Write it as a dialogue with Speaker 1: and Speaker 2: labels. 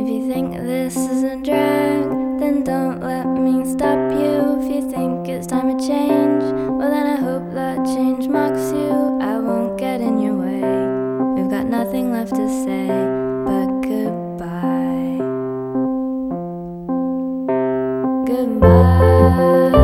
Speaker 1: If you think this isn't drag, then don't let me stop you. If you think it's time to change, well then I hope that change mocks you. I won't get in your way. We've got nothing left to say but goodbye. Goodbye.